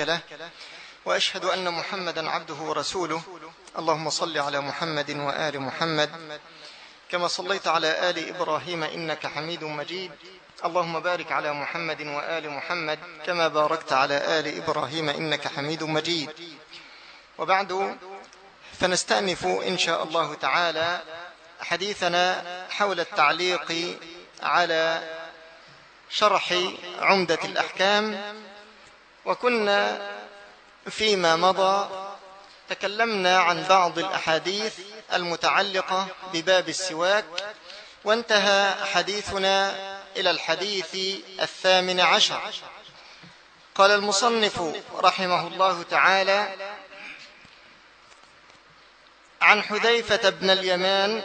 له وأشهد أن محمدا عبده ورسوله. اللهم صل على محمد وآل محمد كما صليت على آل إبراهيم إنك حميد مجيد. اللهم بارك على محمد وآل محمد كما باركت على آل إبراهيم إنك حميد مجيد. وبعد فنستأنف إن شاء الله تعالى حديثنا حول التعليق على شرح عمدة الأحكام. وكنا فيما مضى تكلمنا عن بعض الأحاديث المتعلقة بباب السواك وانتهى حديثنا إلى الحديث الثامن عشر. قال المصنف رحمه الله تعالى عن حذيفة بن اليمان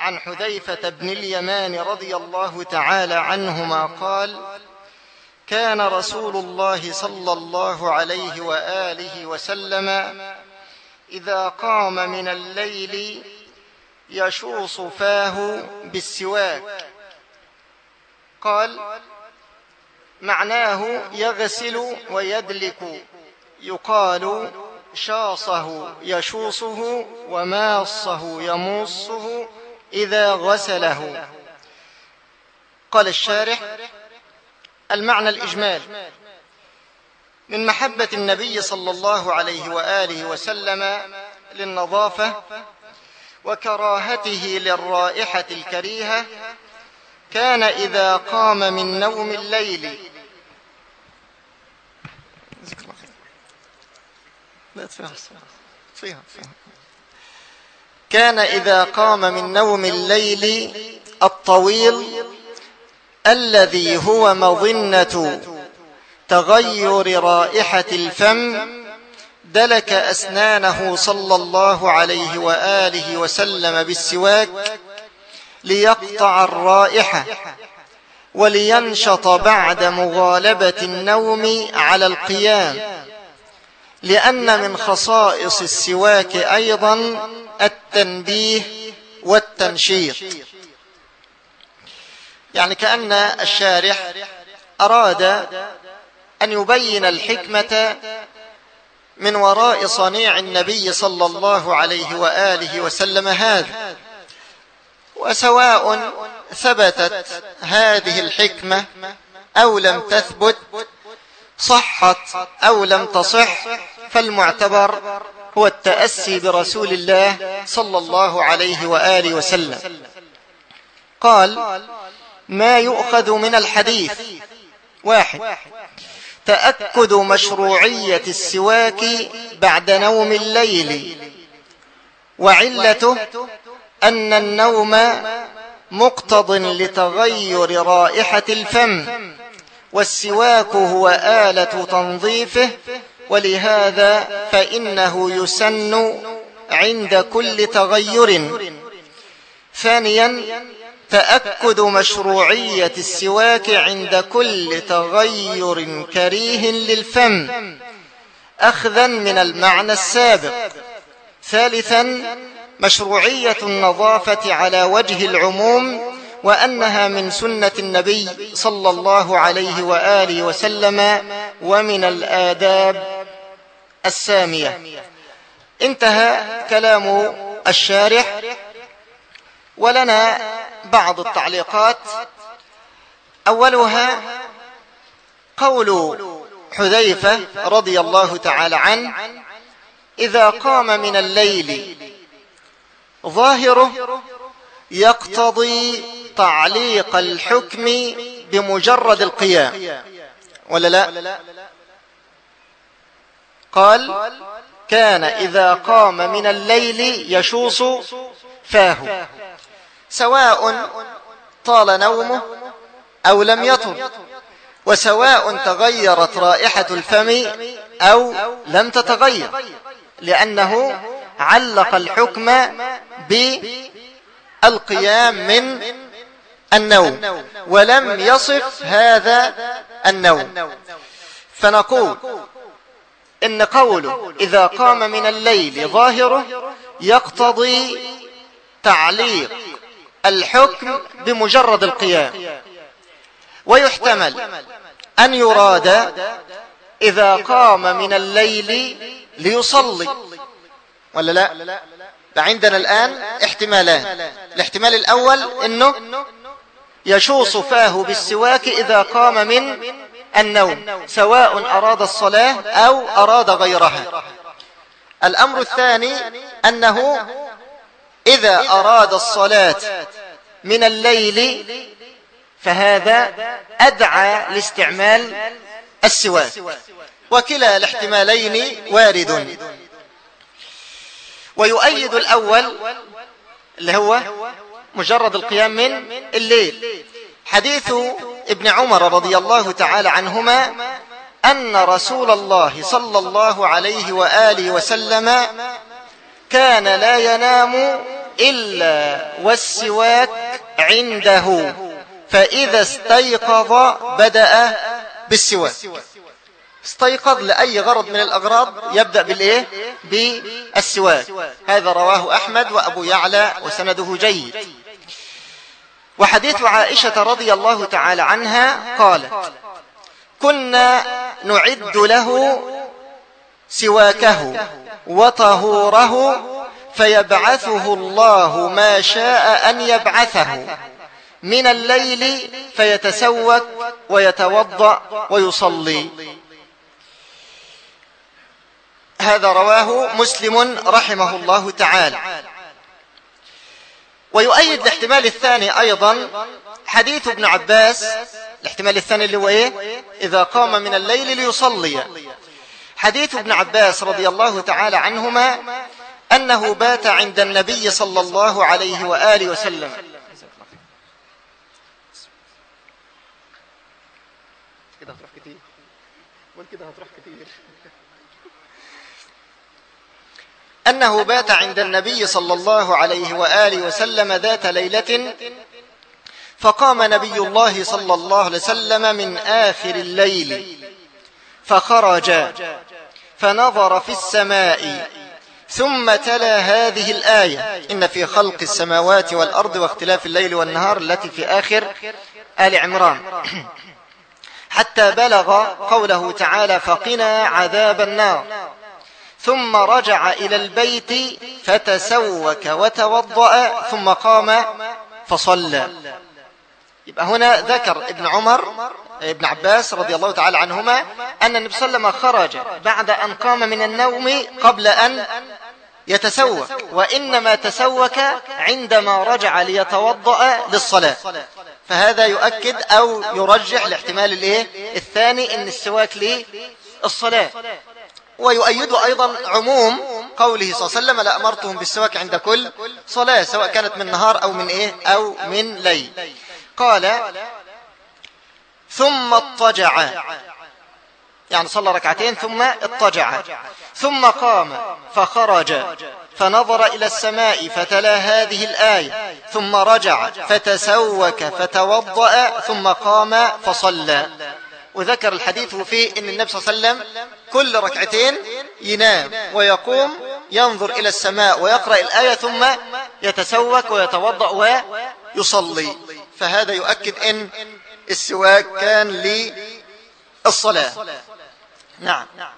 عن حذيفة بن اليمان رضي الله تعالى عنهما قال كان رسول الله صلى الله عليه وآله وسلم إذا قام من الليل يشوص فاه بالسواك. قال معناه يغسل ويدلك. يقال شاصه يشوصه وماصه يموصه إذا غسله. قال الشارح المعنى الإجمال. من محبة النبي صلى الله عليه وآله وسلم للنظافة وكراهته للرائحة الكريهة كان إذا قام من نوم الليل. فيها كان إذا قام من نوم الليل الطويل الذي هو مظنة تغير رائحة الفم دلك أسنانه صلى الله عليه وآله وسلم بالسواك ليقطع الرائحة ولينشط بعد مغالبة النوم على القيام. لأن من خصائص السواك أيضا التنبيه والتنشيط. يعني كأن الشارح أراد أن يبين الحكمة من وراء صنيع النبي صلى الله عليه وآله وسلم هذا. وسواء ثبتت هذه الحكمة أو لم تثبت صحت أو لم تصح فالمعتبر هو التأسي برسول الله صلى الله عليه وآله وسلم. قال ما يؤخذ من الحديث. واحد. تأكد مشروعية السواك بعد نوم الليل. وعلته أن النوم مقتض لتغير رائحة الفم. والسواك هو آلة تنظيفه ولهذا فإنه يسن عند كل تغير. ثانيا تأكد مشروعية السواك عند كل تغير كريه للفم. أخذا من المعنى السابق. ثالثا مشروعية النظافة على وجه العموم وأنها من سنة النبي صلى الله عليه وآله وسلم ومن الآداب السامية. انتهى كلام الشارح. ولنا بعض التعليقات. أولها قول حذيفة رضي الله تعالى عنه إذا قام من الليل ظاهره يقتضي تعليق الحكم بمجرد القيام. ولا لا؟ قال كان إذا قام من الليل يشوص فاه. سواء طال نومه أو لم يطل وسواء تغيرت رائحة الفم أو لم تتغير لأنه علق الحكم بالقيام من النوم ولم يصف هذا النوم. فنقول إن قوله إذا قام من الليل ظاهره يقتضي تعليق الحكم بمجرد القيام. ويحتمل أن يراد إذا قام من الليل ليصلي. ولا لا؟ فعندنا الآن احتمالان. الاحتمال الأول أنه يشوص فاه بالسواك إذا قام من النوم سواء أراد الصلاة أو أراد غيرها. الأمر الثاني أنه إذا أراد الصلاة من الليل فهذا أدعى لاستعمال السواك. وكلا الاحتمالين وارد. ويؤيد الأول اللي هو مجرد القيام من الليل. حديث ابن عمر رضي الله تعالى عنهما أن رسول الله صلى الله عليه وآله وسلم كان لا ينام إلا والسواك عنده. فإذا استيقظ بدأ بالسواك. استيقظ لأي غرض من الأغراض؟ يبدأ بالإيه؟ بالسواك. هذا رواه أحمد وأبو يعلى وسنده جيد. وحديث عائشة رضي الله تعالى عنها قالت كنا نعد له سواكه وطهوره فيبعثه الله ما شاء أن يبعثه. من الليل فيتسوك ويتوضأ ويصلي. هذا رواه مسلم رحمه الله تعالى. ويؤيد الاحتمال الثاني أيضا حديث ابن عباس. الاحتمال الثاني اللي هو إيه؟ إذا قام من الليل ليصلي. حديث ابن عباس رضي الله تعالى عنهما أنه بات عند النبي صلى الله عليه وآله وسلم. كده هتروح كتير. كده هتروح كتير. أنه بات عند النبي صلى الله عليه وآله وسلم ذات ليلة فقام نبي الله صلى الله عليه وسلم من آخر الليل فخرج فنظر في السماء ثم تلا هذه الآية. إن في خلق السماوات والأرض واختلاف الليل والنهار التي في آخر آل عمران. حتى بلغ قوله تعالى فقنا عذاب النار. ثم رجع إلى البيت فتسوك وتوضأ ثم قام فصلى. يبقى هنا ذكر ابن عمر ابن عباس رضي الله تعالى عنهما أن النبي صلى الله عليه وسلم خرج بعد أن قام من النوم قبل أن يتسوك وإنما تسوك عندما رجع ليتوضأ للصلاة. فهذا يؤكد أو يرجح الاحتمال الإيه؟ الثاني إن السواك للصلاة. ويؤيد أيضا عموم قوله صلى الله عليه وسلم لأمرتهم بالسواك عند كل صلاة سواء كانت من نهار أو من إيه؟ أو من ليل. قال ثم اضطجع. يعني صلى ركعتين ثم اضطجع. ثم قام فخرج فنظر إلى السماء فتلا هذه الآية ثم رجع فتسوك فتوضأ ثم قام فصلى. وذكر الحديث فيه أن النبي صلى الله عليه وسلم كل ركعتين ينام ويقوم ينظر إلى السماء ويقرأ الآية ثم يتسوك ويتوضأ ويصلي. فهذا يؤكد أن السواك كان للصلاة. نعم. نعم.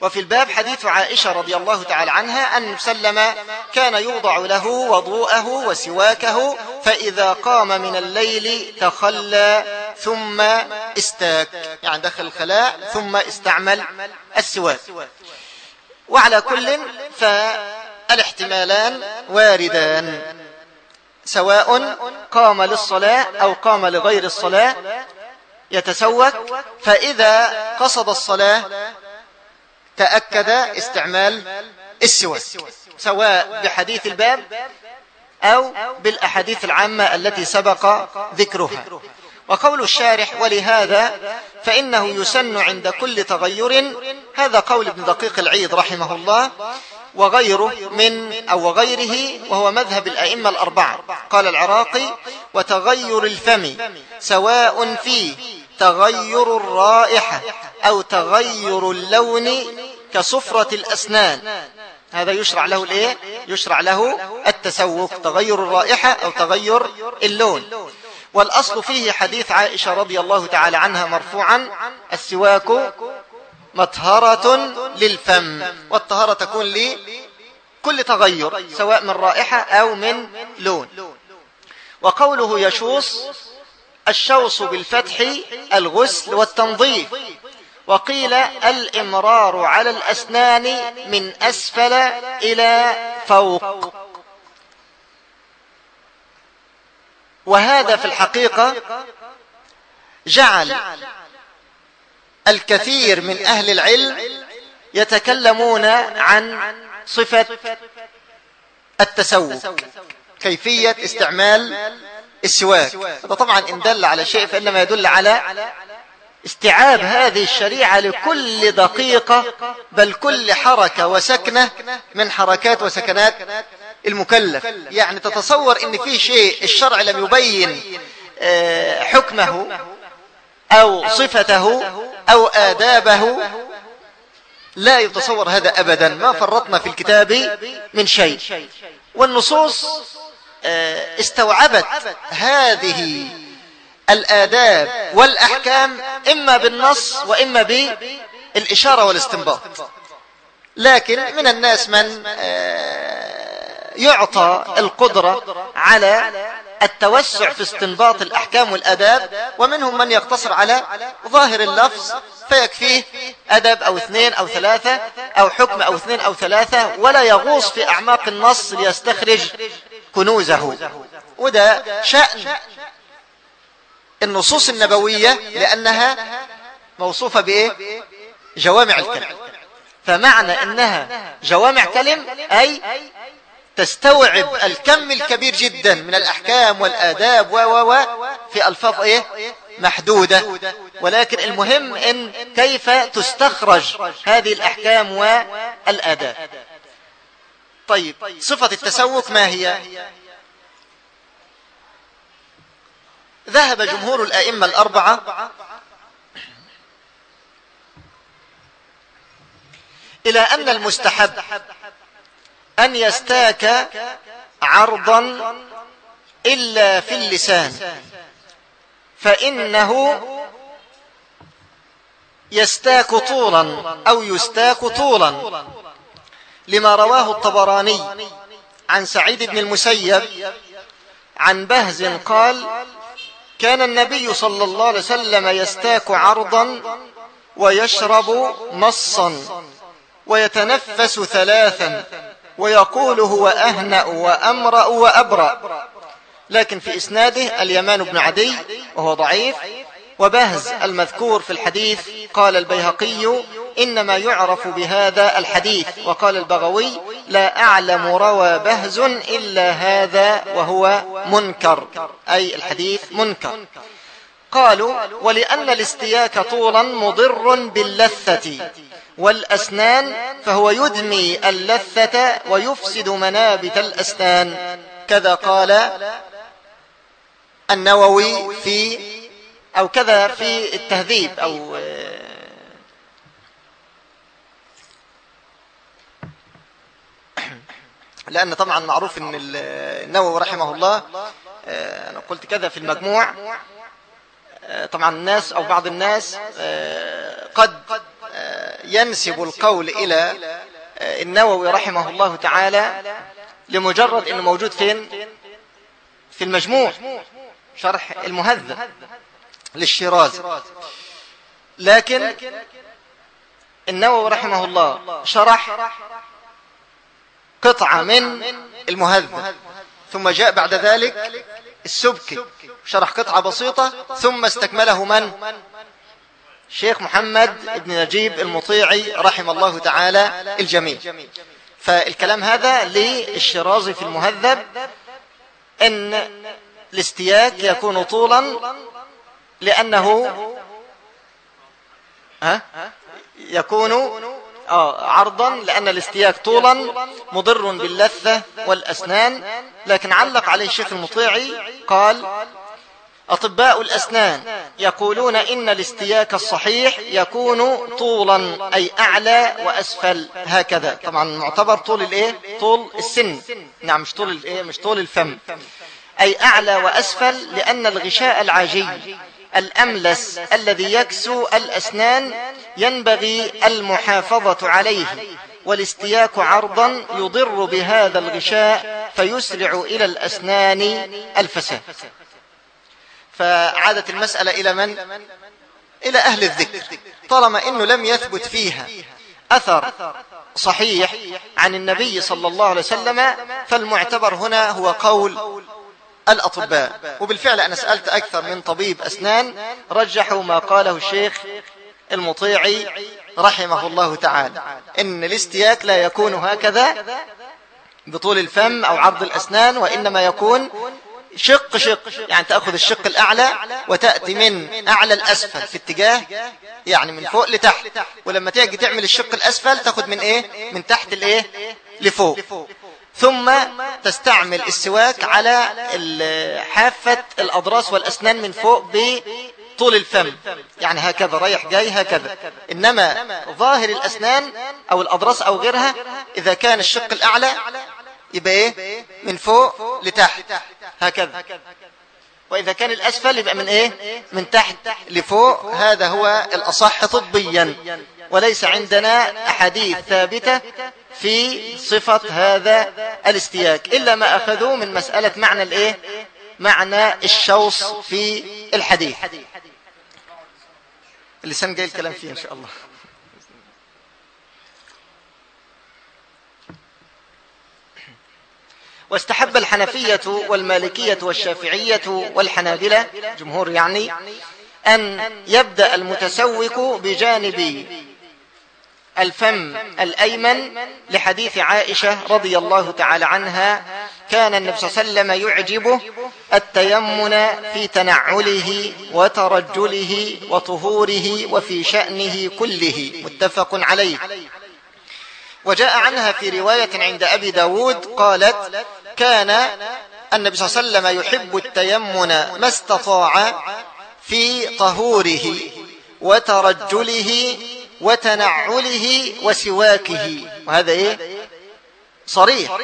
وفي الباب حديث عائشة رضي الله تعالى عنها أن سلم كان يوضع له وضوءه وسواكه فإذا قام من الليل تخلى ثم استاك. يعني دخل الخلاء ثم استعمل السواك. وعلى كل فالاحتمالان واردان سواء قام للصلاة أو قام لغير الصلاة يتسوك فإذا قصد الصلاة تأكد استعمال السواك سواء بحديث الباب أو بالأحاديث العامة التي سبق ذكرها. وقول الشارح ولهذا فإنه يسن عند كل تغير. هذا قول ابن دقيق العيد رحمه الله وغيره من أو غيره وهو مذهب الأئمة الأربعة. قال العراقي وتغير الفم سواء فيه تغير الرائحة أو تغير اللون كصفرة الأسنان. هذا يشرع له الإيه؟ يشرع له التسوق تغير الرائحة أو تغير اللون. والأصل فيه حديث عائشة رضي الله تعالى عنها مرفوعا السواك مطهرة للفم والطهارة تكون لكل تغير سواء من رائحة أو من لون. وقوله يشوص الشوص بالفتح الغسل والتنظيف. وقيل الإمرار على الأسنان من أسفل إلى فوق. وهذا في الحقيقة جعل الكثير من أهل العلم يتكلمون عن صفة التسوق كيفية استعمال السواك. هذا طبعا إن دل على شيء فإنما يدل على استيعاب هذه الشريعة لكل دقيقة بل كل حركة وسكنة من حركات وسكنات المكلف. يعني تتصور إن في شيء الشرع لم يبين آه، حكمه أو صفته أو آدابه. لا يتصور هذا أبدا. ما فرطنا في الكتاب من شيء. والنصوص آه، استوعبت هذه الآداب والأحكام إما بالنص وإما بالإشارة والاستنباط. لكن من الناس من آه، يعطى القدرة على التوسع في استنباط الأحكام والأداب ومنهم من يقتصر على ظاهر اللفظ فيكفيه أدب أو اثنين أو ثلاثة أو حكم أو اثنين أو ثلاثة ولا يغوص في أعماق النص ليستخرج كنوزه. وده شأن النصوص النبوية لأنها موصوفة بإيه؟ جوامع الكلم. فمعنى أنها جوامع كلم أي تستوعب الكم الكبير جدا من الأحكام والآداب و و و في ألفاظ إيه؟ محدودة. ولكن المهم إن كيف تستخرج هذه الأحكام والآداب. طيب صفة التسوق ما هي؟ ذهب جمهور الأئمة الأربعة إلى أن المستحب أن يستاك عرضا إلا في اللسان. فإنه يستاك طولا أو يستاك طولا. لما رواه الطبراني عن سعيد بن المسيب عن بهز قال كان النبي صلى الله عليه وسلم يستاك عرضا ويشرب نصا ويتنفس ثلاثا. ويقول هو أهنأ وأمرأ وأبرأ. لكن في إسناده اليمان بن عدي وهو ضعيف وبهز المذكور في الحديث قال البيهقي إنما يعرف بهذا الحديث. وقال البغوي لا أعلم روى بهز إلا هذا وهو منكر. أي الحديث منكر. قالوا ولأن الاستياك طولا مضر باللثة. والأسنان فهو يدمي اللثة ويفسد منابت الأسنان. كذا قال النووي في أو كذا في التهذيب أو لأن طبعا معروف أن النووي رحمه الله أنا قلت كذا في المجموع. طبعا الناس أو بعض الناس قد ينسب القول إلى النووي رحمه الله تعالى لمجرد أنه موجود فين؟ في المجموع شرح المهذب للشيراز. لكن النووي رحمه الله شرح قطعة من المهذب ثم جاء بعد ذلك السبكي شرح قطعة بسيطة ثم استكمله من؟ شيخ محمد بن نجيب المطيعي رحم الله تعالى الجميع. فالكلام هذا للشرازي في المهذب إن الاستياك يكون طولا لأنه ها؟ يكون آه عرضا لأن الاستياك طولا مضر باللثة والأسنان. لكن علق عليه الشيخ المطيعي قال أطباء الأسنان يقولون إن الاستياك الصحيح يكون طولا أي أعلى وأسفل هكذا. طبعا معتبر طول الإيه؟ طول السن. نعم مش طول الإيه؟ مش طول الفم. أي أعلى وأسفل لأن الغشاء العاجي الأملس الذي يكسو الأسنان ينبغي المحافظة عليه والاستياك عرضا يضر بهذا الغشاء فيسرع إلى الأسنان الفساد. فعادت المسألة إلى من؟ إلى أهل الذكر طالما أنه لم يثبت فيها أثر صحيح عن النبي صلى الله عليه وسلم فالمعتبر هنا هو قول الأطباء وبالفعل أنا سألت أكثر من طبيب أسنان رجحوا ما قاله الشيخ المطيعي رحمه الله تعالى إن الاستياك لا يكون هكذا بطول الفم أو عرض الأسنان وإنما يكون شق شق. يعني تأخذ الشق الأعلى وتأتي من أعلى الأسفل في اتجاه يعني من فوق لتحت. ولما تيجي تعمل الشق الأسفل تأخذ من إيه؟ من تحت الإيه لفوق. ثم تستعمل السواك على حافة الأضراس والأسنان من فوق بطول الفم. يعني هكذا رايح جاي هكذا. إنما ظاهر الأسنان أو الأضراس أو غيرها إذا كان الشق الأعلى يبقى إيه؟ من فوق لتحت. هكذا. وإذا كان الأسفل يبقى من إيه؟ من تحت لفوق. هذا هو الأصح طبيا. وليس عندنا أحاديث ثابتة في صفة هذا الاستياك إلا ما أخذوه من مسألة معنى الإيه؟ معنى الشوص في الحديث. اللسان جاي الكلام فيه إن شاء الله. واستحب الحنفية والمالكية والشافعية والحنابلة جمهور يعني أن يبدأ المتسوق بجانب الفم الأيمن لحديث عائشة رضي الله تعالى عنها كان النبي صلى الله عليه وسلم يعجبه التيمن في تنعله وترجله وطهوره وفي شأنه كله متفق عليه. وجاء عنها في رواية عند أبي داود قالت كان النبي صلى الله عليه وسلم يحب التيمن ما استطاع في طهوره وترجله وتنعله وسواكه. وهذا إيه؟ صريح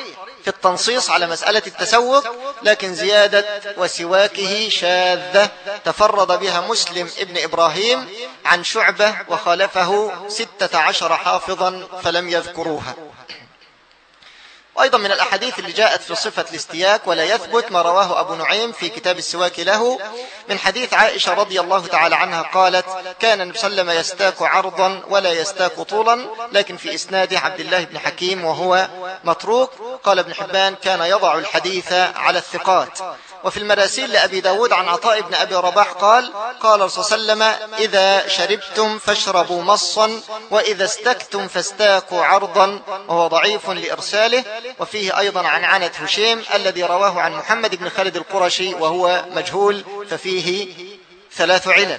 في التنصيص على مسألة التسوق لكن زيادة وسواكه شاذة. تفرد بها مسلم ابن إبراهيم عن شعبة وخالفه ستة عشر حافظا فلم يذكروها. وأيضا من الأحاديث اللي جاءت في صفة الاستياك ولا يثبت ما رواه أبو نعيم في كتاب السواك له من حديث عائشة رضي الله تعالى عنها قالت كان النبي يستاك عرضا ولا يستاك طولا لكن في إسناد عبد الله بن حكيم وهو متروك قال ابن حبان كان يضع الحديث على الثقات وفي المراسيل لأبي داود عن عطاء بن أبي رباح قال قال صلى الله عليه وسلم إذا شربتم فاشربوا مصا وإذا استكتم فاستاكوا عرضا وهو ضعيف لإرساله. وفيه أيضا عنعنة هشيم الذي رواه عن محمد بن خالد القرشي وهو مجهول ففيه ثلاث علل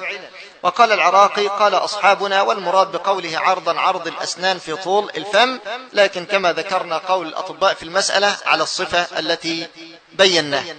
وقال العراقي قال أصحابنا والمراد بقوله عرضا عرض الأسنان في طول الفم لكن كما ذكرنا قول الأطباء في المسألة على الصفة التي بيناها